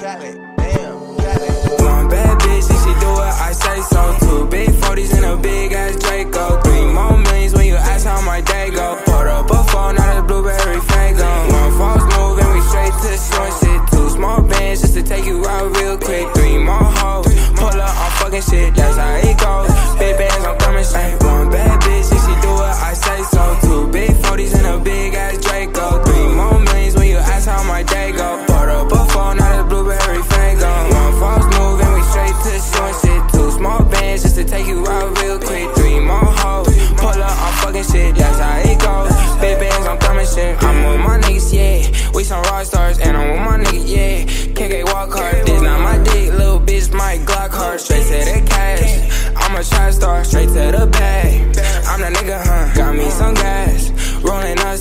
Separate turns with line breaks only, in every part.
Cali, damn.
One bad bitch and she do what I say so.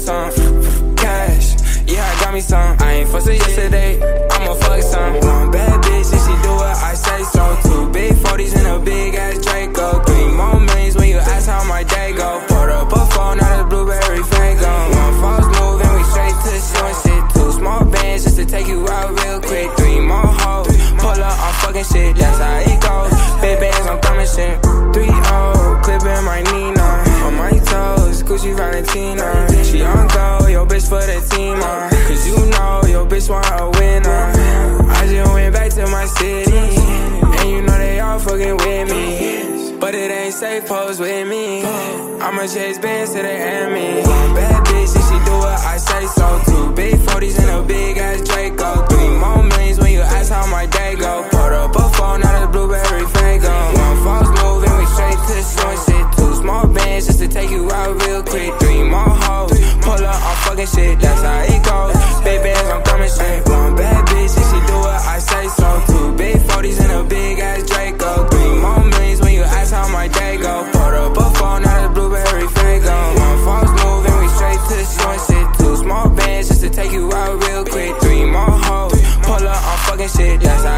Some cash. Yeah, I got me some. I ain't fussed with yesterday. I'ma fuck some. One bad bitch and she do what I say so. Two big 40s and a big ass Draco. Three more millions when you ask how my day go. Put up a phone, not a blueberry fango. One false move and we straight to short shit. Two small bands just to take you out real quick. Three more hoes, pull up on fucking shit. That's how it goes. Big bands, I'm coming shit. Three O, clipping my Nina. On my toes, Gucci Valentina. She on go, yo bitch for the team. Uh, Cause you know your bitch want a winner. I just went back to my city. And you know they all fucking with me. But it ain't safe, pose with me. I'ma chase bands to the enemy. Bad bitch, sit down.